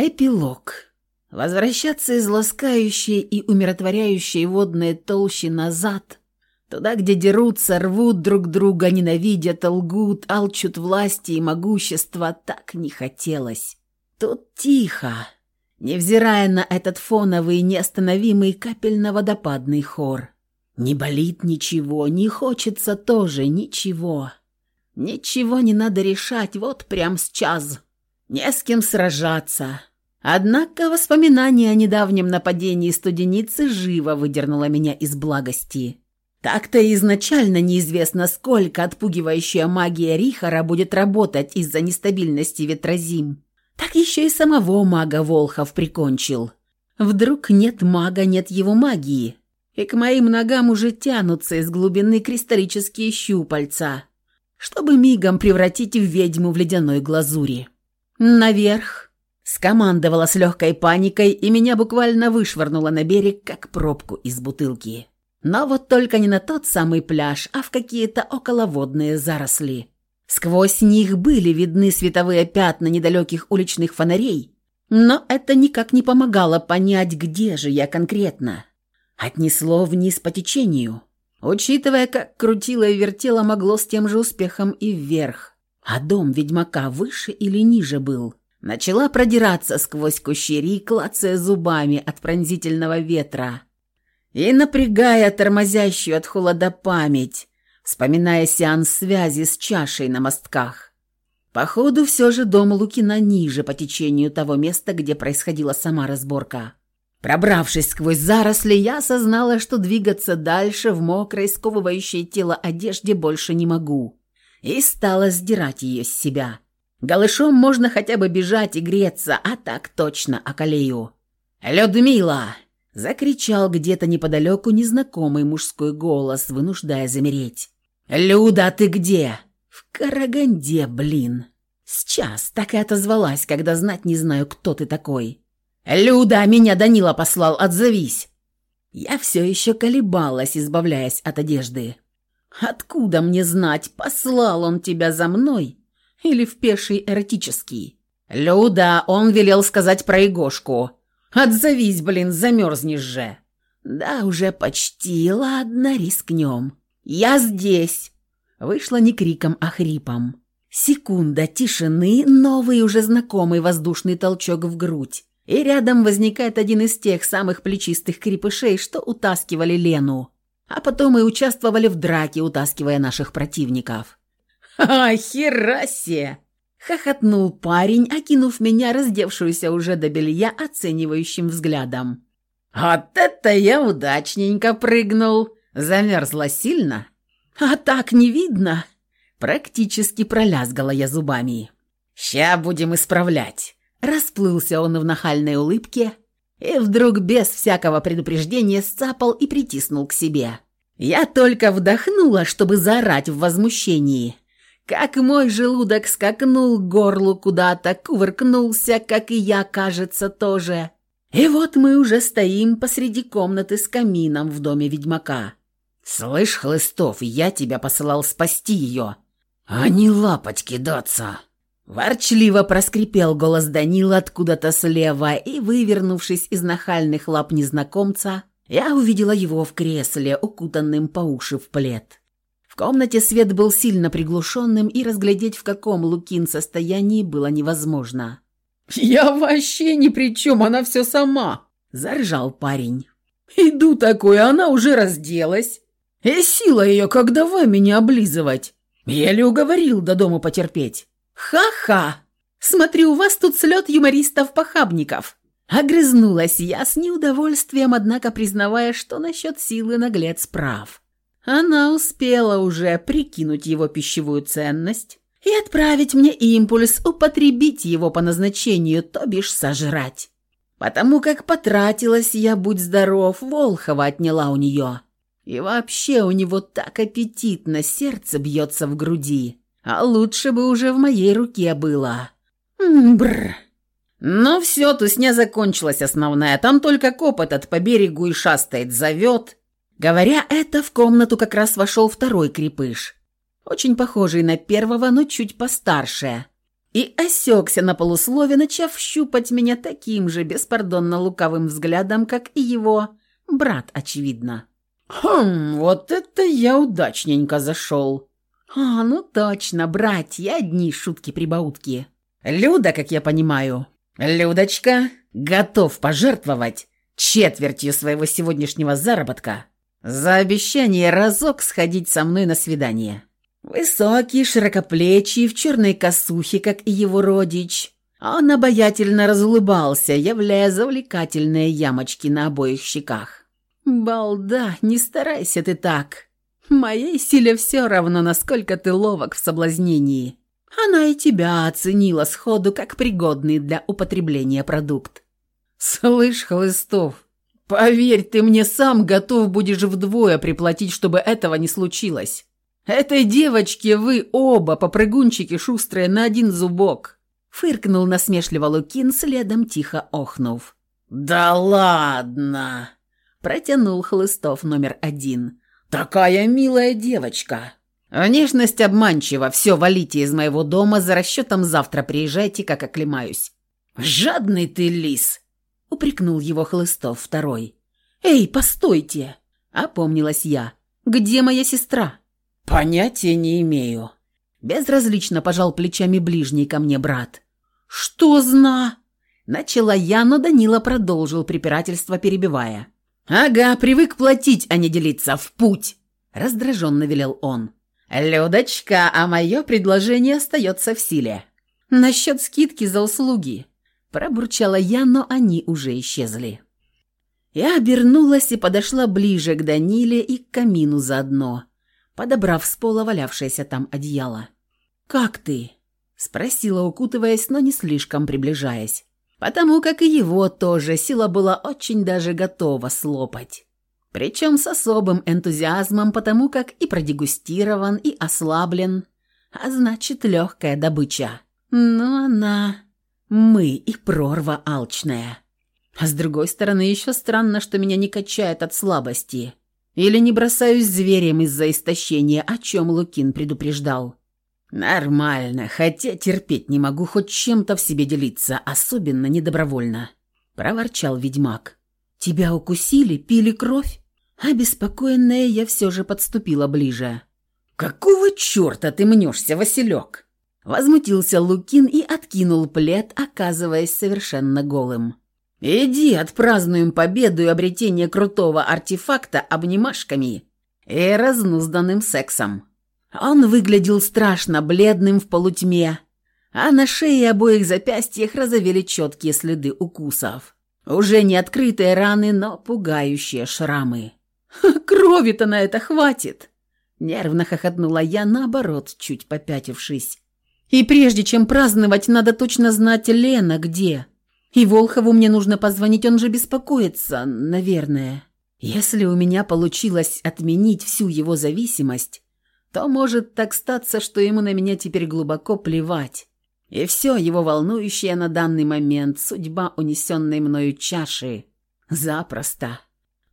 Эпилог. Возвращаться из ласкающей и умиротворяющей водной толщи назад, туда, где дерутся, рвут друг друга, ненавидят, лгут, алчут власти и могущества, так не хотелось. Тут тихо, невзирая на этот фоновый, неостановимый капельно-водопадный хор. Не болит ничего, не хочется тоже ничего. Ничего не надо решать, вот прям сейчас. Не с кем сражаться. Однако воспоминание о недавнем нападении студеницы живо выдернуло меня из благости. Так-то изначально неизвестно, сколько отпугивающая магия Рихара будет работать из-за нестабильности ветрозим. Так еще и самого мага Волхов прикончил. Вдруг нет мага, нет его магии. И к моим ногам уже тянутся из глубины кристаллические щупальца, чтобы мигом превратить в ведьму в ледяной глазури. «Наверх!» Скомандовала с легкой паникой, и меня буквально вышвырнуло на берег, как пробку из бутылки. Но вот только не на тот самый пляж, а в какие-то околоводные заросли. Сквозь них были видны световые пятна недалеких уличных фонарей, но это никак не помогало понять, где же я конкретно. Отнесло вниз по течению, учитывая, как крутило и вертело могло с тем же успехом и вверх. А дом ведьмака выше или ниже был? Начала продираться сквозь кущери, клацая зубами от пронзительного ветра и напрягая тормозящую от холода память, вспоминая сеанс связи с чашей на мостках. Походу, все же дом Лукина ниже по течению того места, где происходила сама разборка. Пробравшись сквозь заросли, я осознала, что двигаться дальше в мокрой, сковывающей тело одежде больше не могу, и стала сдирать ее с себя. Голышом можно хотя бы бежать и греться, а так точно околею. «Людмила!» – закричал где-то неподалеку незнакомый мужской голос, вынуждая замереть. «Люда, ты где?» «В Караганде, блин!» «Сейчас так и отозвалась, когда знать не знаю, кто ты такой». «Люда, меня Данила послал, отзовись!» Я все еще колебалась, избавляясь от одежды. «Откуда мне знать, послал он тебя за мной или в пеший эротический. «Люда, он велел сказать про Егошку. Отзовись, блин, замерзнешь же». «Да, уже почти. Ладно, рискнем. Я здесь». Вышла не криком, а хрипом. Секунда тишины, новый уже знакомый воздушный толчок в грудь. И рядом возникает один из тех самых плечистых крепышей, что утаскивали Лену. А потом и участвовали в драке, утаскивая наших противников. «А, херасе!» — хохотнул парень, окинув меня, раздевшуюся уже до белья, оценивающим взглядом. «Вот это я удачненько прыгнул! Замерзла сильно?» «А так не видно!» Практически пролязгала я зубами. «Ща будем исправлять!» Расплылся он в нахальной улыбке и вдруг без всякого предупреждения сцапал и притиснул к себе. Я только вдохнула, чтобы заорать в возмущении – как мой желудок скакнул к горлу куда-то, кувыркнулся, как и я, кажется, тоже. И вот мы уже стоим посреди комнаты с камином в доме ведьмака. «Слышь, Хлыстов, я тебя посылал спасти ее, а не лапать кидаться!» Ворчливо проскрипел голос Данила откуда-то слева, и, вывернувшись из нахальных лап незнакомца, я увидела его в кресле, укутанным по уши в плед комнате свет был сильно приглушенным, и разглядеть, в каком Лукин состоянии, было невозможно. «Я вообще ни при чем, она все сама!» – заржал парень. «Иду такой, а она уже разделась. И сила ее, как давай меня облизывать. Еле уговорил до дома потерпеть». «Ха-ха! Смотри, у вас тут слет юмористов-похабников!» Огрызнулась я с неудовольствием, однако признавая, что насчет силы наглец прав. Она успела уже прикинуть его пищевую ценность и отправить мне импульс употребить его по назначению, то бишь сожрать. Потому как потратилась я, будь здоров, Волхова отняла у нее. И вообще у него так аппетитно сердце бьется в груди. А лучше бы уже в моей руке было. Бррр. Ну все, тусня закончилась основная. Там только коп этот по берегу и шастает, зовет. Говоря это, в комнату как раз вошел второй крепыш. Очень похожий на первого, но чуть постарше. И осекся на полуслове, начав щупать меня таким же беспардонно лукавым взглядом, как и его брат, очевидно. «Хм, вот это я удачненько зашел!» «А, ну точно, братья, одни шутки-прибаутки. Люда, как я понимаю, Людочка, готов пожертвовать четвертью своего сегодняшнего заработка за обещание разок сходить со мной на свидание. Высокий, широкоплечий, в черной косухе, как и его родич. Он обаятельно разулыбался, являя завлекательные ямочки на обоих щеках. «Балда, не старайся ты так. Моей силе все равно, насколько ты ловок в соблазнении. Она и тебя оценила сходу как пригодный для употребления продукт. Слышь, Хлыстов, поверь, ты мне сам готов будешь вдвое приплатить, чтобы этого не случилось. Этой девочке вы оба попрыгунчики шустрые на один зубок. Фыркнул насмешливо Лукин, следом тихо охнув. «Да ладно!» Протянул Хлыстов номер один. «Такая милая девочка!» «Внешность обманчива. Все, валите из моего дома. За расчетом завтра приезжайте, как оклемаюсь». «Жадный ты лис!» — упрекнул его Хлыстов второй. «Эй, постойте!» — опомнилась я. «Где моя сестра?» «Понятия не имею». Безразлично пожал плечами ближний ко мне брат. «Что зна?» Начала я, но Данила продолжил препирательство, перебивая. «Ага, привык платить, а не делиться. В путь!» Раздраженно велел он. «Людочка, а мое предложение остается в силе. Насчет скидки за услуги». Пробурчала я, но они уже исчезли. Я обернулась и подошла ближе к Даниле и к камину заодно, подобрав с пола валявшееся там одеяло. «Как ты?» – спросила, укутываясь, но не слишком приближаясь. Потому как и его тоже сила была очень даже готова слопать. Причем с особым энтузиазмом, потому как и продегустирован, и ослаблен, а значит легкая добыча. Но она... Мы и прорва алчная. А с другой стороны, еще странно, что меня не качает от слабости. Или не бросаюсь зверем из-за истощения, о чем Лукин предупреждал. «Нормально, хотя терпеть не могу хоть чем-то в себе делиться, особенно недобровольно», — проворчал ведьмак. «Тебя укусили, пили кровь?» Обеспокоенная я все же подступила ближе. «Какого черта ты мнешься, Василек?» Возмутился Лукин и откинул плед, оказываясь совершенно голым. «Иди, отпразднуем победу и обретение крутого артефакта обнимашками и разнузданным сексом». Он выглядел страшно бледным в полутьме, а на шее и обоих запястьях разовели четкие следы укусов. Уже не открытые раны, но пугающие шрамы. «Крови-то на это хватит!» Нервно хохотнула я, наоборот, чуть попятившись. «И прежде чем праздновать, надо точно знать Лена где. И Волхову мне нужно позвонить, он же беспокоится, наверное. Если у меня получилось отменить всю его зависимость, то может так статься, что ему на меня теперь глубоко плевать. И все его волнующее на данный момент судьба унесенной мною чаши. Запросто.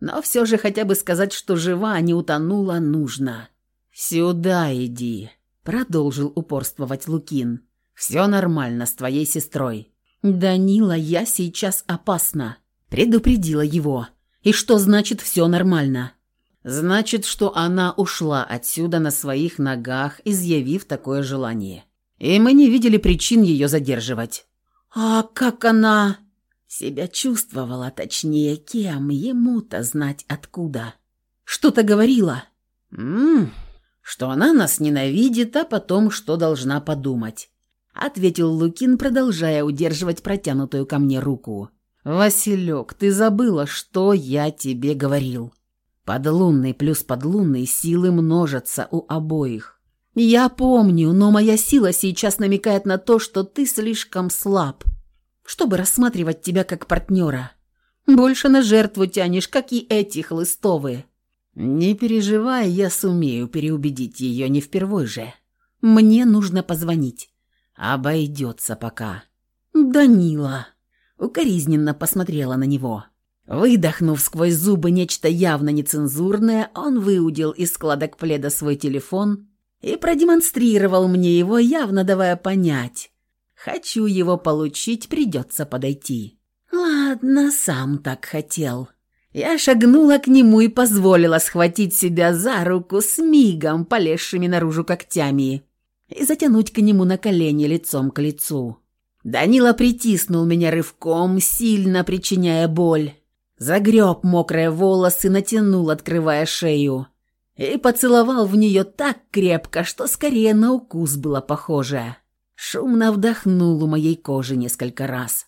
Но все же хотя бы сказать, что жива, а не утонула, нужно. «Сюда иди», — продолжил упорствовать Лукин. «Все нормально с твоей сестрой». «Данила, я сейчас опасна», — предупредила его. «И что значит «все нормально»?» «Значит, что она ушла отсюда на своих ногах, изъявив такое желание» и мы не видели причин ее задерживать. А как она себя чувствовала, точнее, кем ему-то знать откуда? Что-то говорила? Что она нас ненавидит, а потом что должна подумать. Ответил Лукин, продолжая удерживать протянутую ко мне руку. «Василек, ты забыла, что я тебе говорил. Подлунный плюс подлунный силы множатся у обоих. «Я помню, но моя сила сейчас намекает на то, что ты слишком слаб, чтобы рассматривать тебя как партнера. Больше на жертву тянешь, как и эти хлыстовые». «Не переживай, я сумею переубедить ее не впервой же. Мне нужно позвонить. Обойдется пока». «Данила», — укоризненно посмотрела на него. Выдохнув сквозь зубы нечто явно нецензурное, он выудил из складок пледа свой телефон и продемонстрировал мне его, явно давая понять. Хочу его получить, придется подойти. Ладно, сам так хотел. Я шагнула к нему и позволила схватить себя за руку с мигом, полезшими наружу когтями, и затянуть к нему на колени лицом к лицу. Данила притиснул меня рывком, сильно причиняя боль. Загреб мокрые волосы, натянул, открывая шею. И поцеловал в нее так крепко, что скорее на укус было похоже. Шумно вдохнул у моей кожи несколько раз.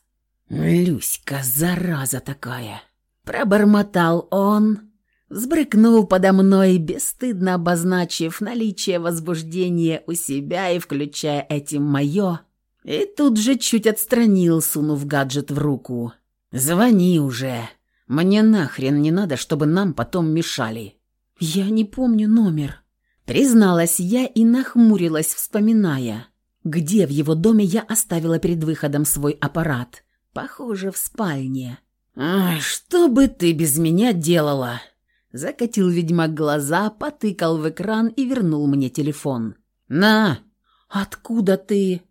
«Люська, зараза такая!» Пробормотал он, взбрыкнул подо мной, бесстыдно обозначив наличие возбуждения у себя и включая этим мое, и тут же чуть отстранил, сунув гаджет в руку. «Звони уже. Мне нахрен не надо, чтобы нам потом мешали». «Я не помню номер», — призналась я и нахмурилась, вспоминая, где в его доме я оставила перед выходом свой аппарат. Похоже, в спальне. «Ай, что бы ты без меня делала?» Закатил ведьмак глаза, потыкал в экран и вернул мне телефон. «На!» «Откуда ты?»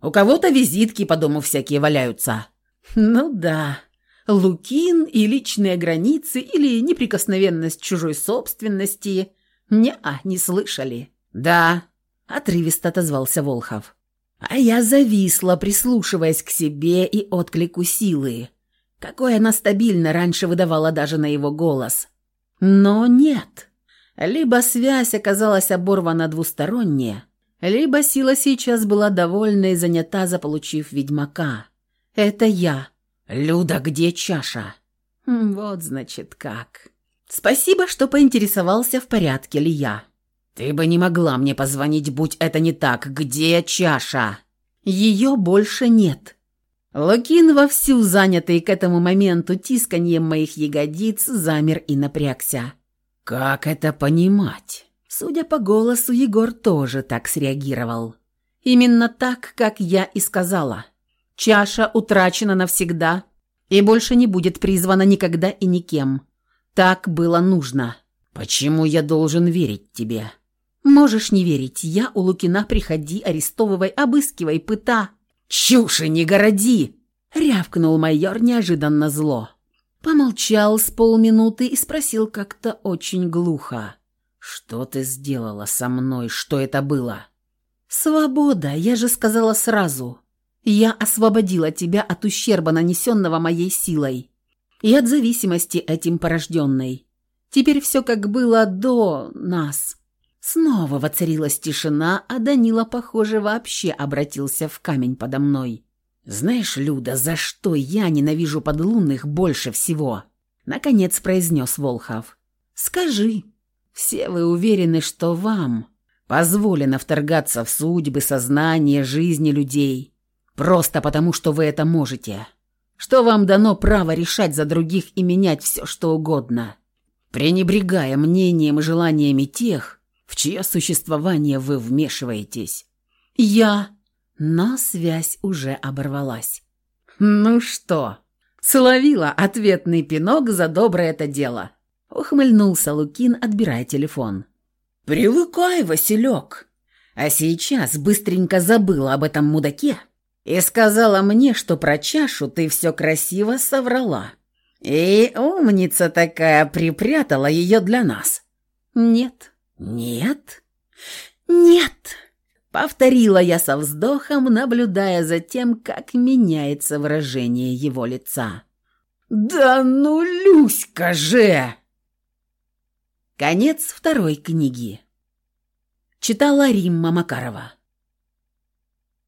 «У кого-то визитки по дому всякие валяются». «Ну да. Лукин и личные границы или неприкосновенность чужой собственности. Не-а, не слышали». «Да», — отрывисто отозвался Волхов. А я зависла, прислушиваясь к себе и отклику силы. Какой она стабильно раньше выдавала даже на его голос. Но нет. Либо связь оказалась оборвана двусторонне, либо сила сейчас была довольна и занята, заполучив ведьмака. Это я. Люда, где чаша? Вот, значит, как. Спасибо, что поинтересовался, в порядке ли я. «Ты бы не могла мне позвонить, будь это не так. Где чаша?» «Ее больше нет». Лукин, вовсю занятый к этому моменту тисканьем моих ягодиц, замер и напрягся. «Как это понимать?» Судя по голосу, Егор тоже так среагировал. Именно так, как я и сказала. Чаша утрачена навсегда и больше не будет призвана никогда и никем. Так было нужно. «Почему я должен верить тебе?» Можешь не верить, я у Лукина приходи, арестовывай, обыскивай, пыта. Чуши не городи! Рявкнул майор неожиданно зло. Помолчал с полминуты и спросил как-то очень глухо. «Что ты сделала со мной? Что это было?» «Свобода, я же сказала сразу. Я освободила тебя от ущерба, нанесенного моей силой, и от зависимости этим порожденной. Теперь все как было до нас. Снова воцарилась тишина, а Данила, похоже, вообще обратился в камень подо мной. «Знаешь, Люда, за что я ненавижу подлунных больше всего?» Наконец произнес Волхов. «Скажи, все вы уверены, что вам позволено вторгаться в судьбы, сознание, жизни людей, просто потому, что вы это можете, что вам дано право решать за других и менять все, что угодно, пренебрегая мнением и желаниями тех, в чье существование вы вмешиваетесь. Я... Но связь уже оборвалась. «Ну что, словила ответный пинок за доброе это дело?» Ухмыльнулся Лукин, отбирая телефон. «Привыкай, Василек!» А сейчас быстренько забыла об этом мудаке и сказала мне, что про чашу ты все красиво соврала. И умница такая припрятала ее для нас. Нет, «Нет? Нет!» Повторила я со вздохом, наблюдая за тем, как меняется выражение его лица. «Да ну, Люська же!» Конец второй книги. Читала Римма Макарова.